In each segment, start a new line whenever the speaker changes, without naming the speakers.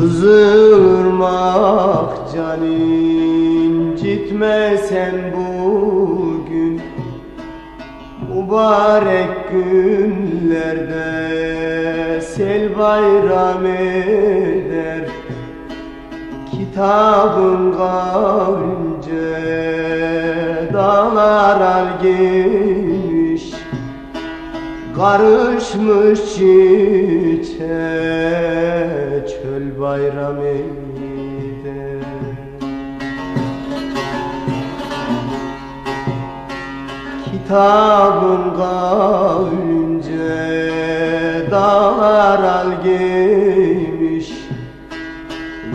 Kızılırmak can incitme sen bugün Mübarek günlerde sel bayram eder. Kitabın kavlince dağlar al giymiş Karışmış çiçeğe çöl bayram eder Kitabın kavlince dağlar al giymiş.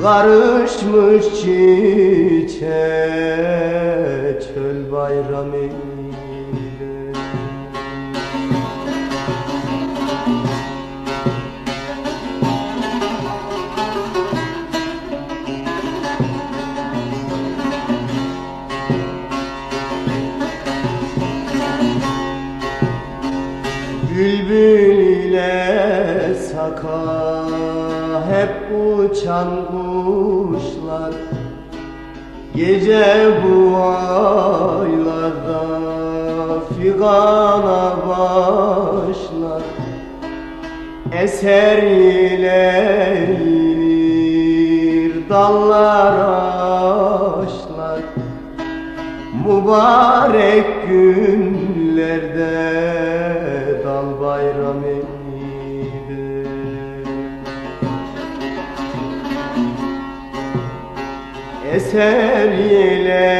Karışmış çiçeğe çöl bayram Bülbül ile saka hep uçan kuşlar. Gece bu aylarda figana başlar. Eser yeleyir dallar ağaçlar. Mübarek günlerde Eser yeleyir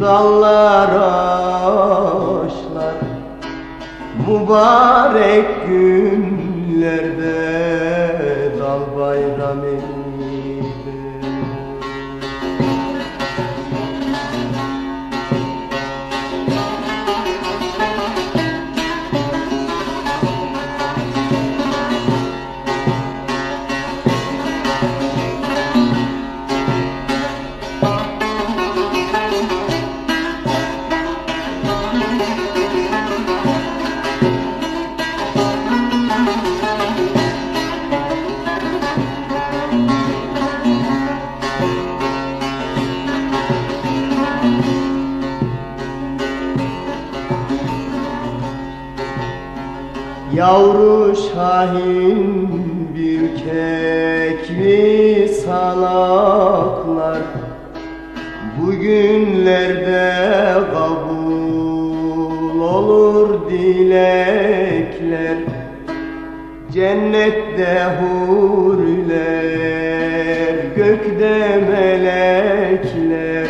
dallar ağaçlar. Mübarek günlerde dal bayram Yavru şahin bir kekli salaklar? Bugünlerde kabul olur dilekler. Cennette huriler, gökte melekler.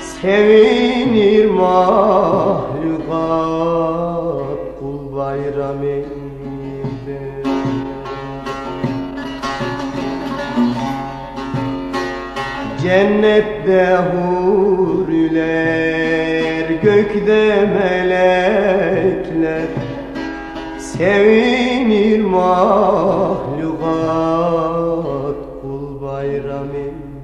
Sevinir mahlukat Cennette huriler, gökte melekler. Sevinir mahlukat kul bayram eder